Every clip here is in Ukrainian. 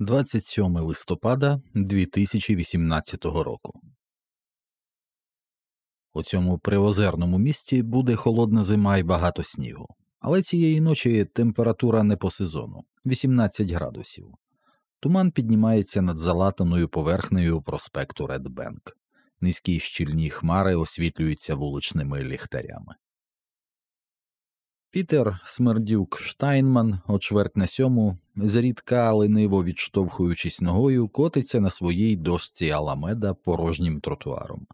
27 листопада 2018 року. У цьому приозерному місті буде холодна зима і багато снігу, але цієї ночі температура не по сезону 18 градусів. Туман піднімається над залатаною поверхнею проспекту Редбенк. Низькі щільні хмари освітлюються вуличними ліхтарями. Пітер Смердюк Штайнман, о чверть на сьому, зрідка лениво відштовхуючись ногою, котиться на своїй дошці Аламеда порожнім тротуаром.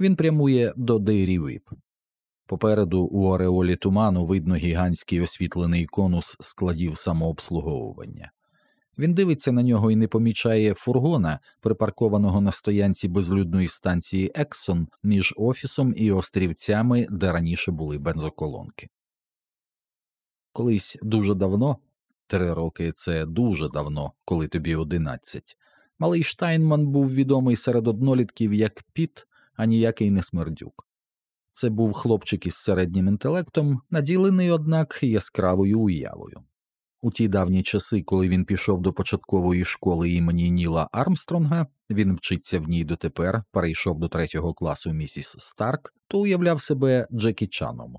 Він прямує до Dairy Whip. Попереду у ореолі туману видно гігантський освітлений конус складів самообслуговування. Він дивиться на нього і не помічає фургона, припаркованого на стоянці безлюдної станції Exxon між офісом і острівцями, де раніше були бензоколонки. Колись дуже давно, три роки це дуже давно, коли тобі одинадцять, малий Штайнман був відомий серед однолітків як Піт, а ніякий не смердюк. Це був хлопчик із середнім інтелектом, наділений, однак, яскравою уявою. У ті давні часи, коли він пішов до початкової школи імені Ніла Армстронга, він вчиться в ній дотепер, перейшов до третього класу місіс Старк, то уявляв себе Джекі Чаном.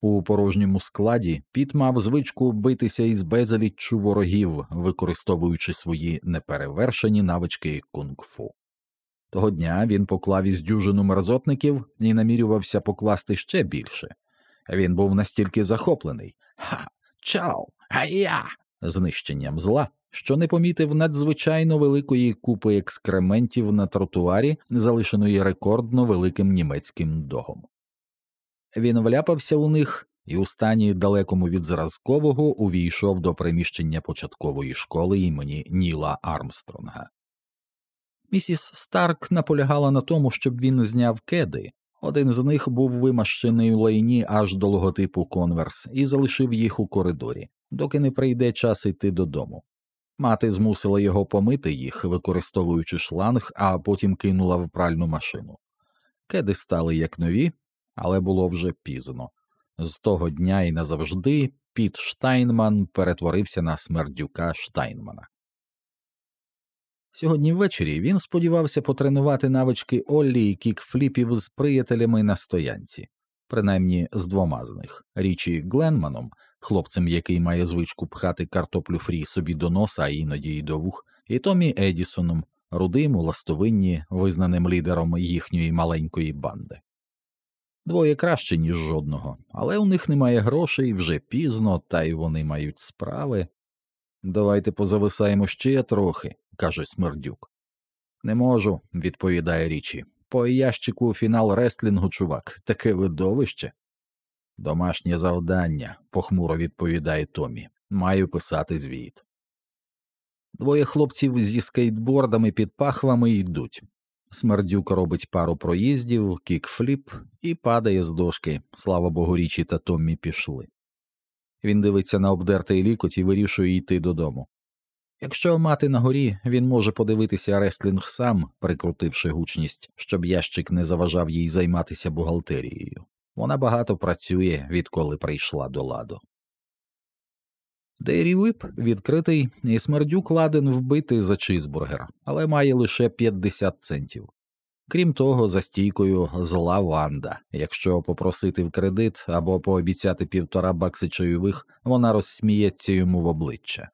У порожньому складі Піт мав звичку битися із безліччю ворогів, використовуючи свої неперевершені навички кунг-фу. Того дня він поклав із дюжину мерзотників і намірювався покласти ще більше. Він був настільки захоплений ха, чао, гая, знищенням зла, що не помітив надзвичайно великої купи екскрементів на тротуарі, залишеної рекордно великим німецьким догом. Він вляпався у них і у стані далекому від зразкового увійшов до приміщення початкової школи імені Ніла Армстронга. Місіс Старк наполягала на тому, щоб він зняв кеди. Один з них був вимащений у лайні аж до логотипу конверс і залишив їх у коридорі, доки не прийде час йти додому. Мати змусила його помити їх, використовуючи шланг, а потім кинула в пральну машину. Кеди стали як нові, але було вже пізно. З того дня і назавжди Піт Штайнман перетворився на смердюка Штайнмана. Сьогодні ввечері він сподівався потренувати навички Оллі і кікфліпів з приятелями на стоянці, принаймні з двома з них річі Гленманом, хлопцем, який має звичку пхати картоплю фрі собі до носа, а іноді й до вух, і Томі Едісоном, рудим у ластовинні, визнаним лідером їхньої маленької банди. Двоє краще, ніж жодного, але у них немає грошей вже пізно, та й вони мають справи. Давайте позависаємо ще трохи, каже Смердюк. Не можу, відповідає Річі. По ящику фінал рестлінгу, чувак, таке видовище. Домашнє завдання, похмуро відповідає Томмі. Маю писати звіт. Двоє хлопців зі скейтбордами під пахвами йдуть. Смердюк робить пару проїздів, кікфліп і падає з дошки. Слава богу, Річі та Томмі пішли. Він дивиться на обдертий лікоть і вирішує йти додому. Якщо мати на горі, він може подивитися рестлінг сам, прикрутивши гучність, щоб ящик не заважав їй займатися бухгалтерією. Вона багато працює, відколи прийшла до ладу. Дейрі Вип відкритий, і смердюк ладен вбити за чизбургер, але має лише 50 центів. Крім того, за стійкою зла Ванда. Якщо попросити в кредит або пообіцяти півтора бакси чайових, вона розсміється йому в обличчя.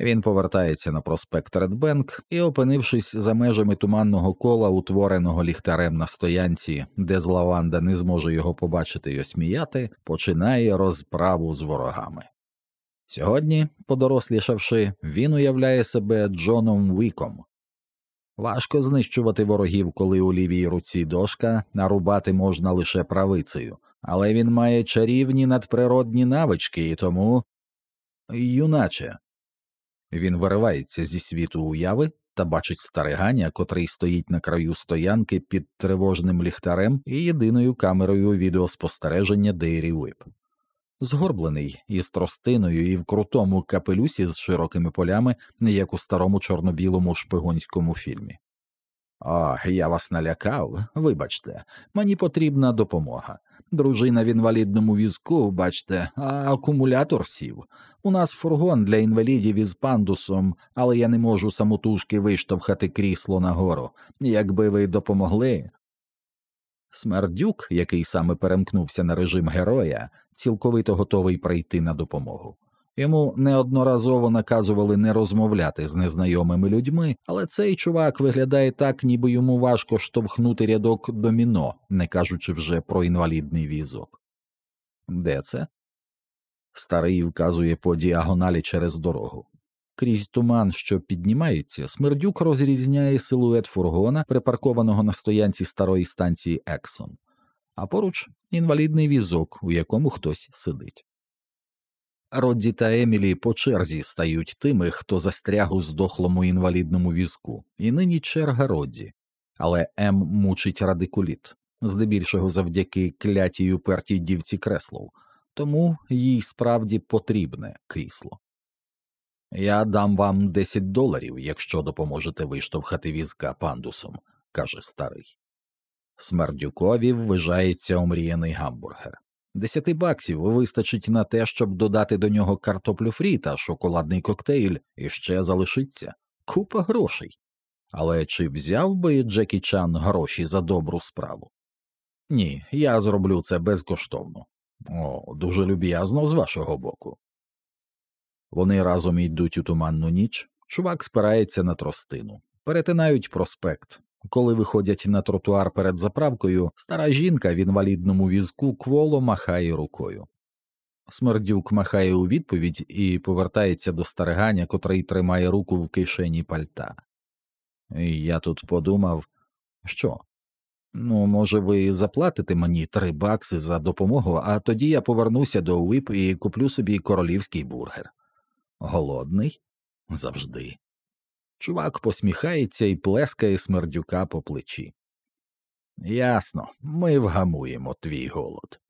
Він повертається на проспект Редбенк і, опинившись за межами туманного кола, утвореного ліхтарем на стоянці, де зла Ванда не зможе його побачити й осміяти, починає розправу з ворогами. Сьогодні, подорослішавши, він уявляє себе Джоном Віком. Важко знищувати ворогів, коли у лівій руці дошка нарубати можна лише правицею, але він має чарівні надприродні навички і тому. юначе. Він виривається зі світу уяви та бачить стариганя, котрий стоїть на краю стоянки під тривожним ліхтарем і єдиною камерою відеоспостереження Дейрі Вип згорблений із тростиною і в крутому капелюсі з широкими полями, як у старому чорно-білому шпигунському фільмі. О, я вас налякав. Вибачте, мені потрібна допомога. Дружина в інвалідному візку, бачте, а акумулятор сів. У нас фургон для інвалідів із пандусом, але я не можу самотужки виштовхати крісло нагору. Якби ви допомогли. Смердюк, який саме перемкнувся на режим героя, цілковито готовий прийти на допомогу. Йому неодноразово наказували не розмовляти з незнайомими людьми, але цей чувак виглядає так, ніби йому важко штовхнути рядок доміно, не кажучи вже про інвалідний візок. Де це? Старий вказує по діагоналі через дорогу. Крізь туман, що піднімається, смердюк розрізняє силует фургона, припаркованого на стоянці старої станції Ексон, а поруч інвалідний візок, у якому хтось сидить. Родді та Емілі по черзі стають тими, хто застряг у здохлому інвалідному візку, і нині черга Родді. Але Ем мучить радикуліт, здебільшого завдяки клятій упертій дівці креслов, тому їй справді потрібне крісло. Я дам вам 10 доларів, якщо допоможете виштовхати візка пандусом, каже старий. Смердюкові вважається омріяний гамбургер. Десяти баксів вистачить на те, щоб додати до нього картоплю фрі та шоколадний коктейль, і ще залишиться купа грошей. Але чи взяв би Джекі Чан гроші за добру справу? Ні, я зроблю це безкоштовно. О, дуже люб'язно з вашого боку. Вони разом йдуть у туманну ніч, чувак спирається на тростину, перетинають проспект, коли виходять на тротуар перед заправкою, стара жінка в інвалідному візку кволо махає рукою. Смердюк махає у відповідь і повертається до стариганя, котрий тримає руку в кишені пальта. Я тут подумав, що? Ну, може, ви заплатите мені три бакси за допомогу, а тоді я повернуся до УІП і куплю собі королівський бургер. Голодний? Завжди. Чувак посміхається і плескає смердюка по плечі. Ясно, ми вгамуємо твій голод.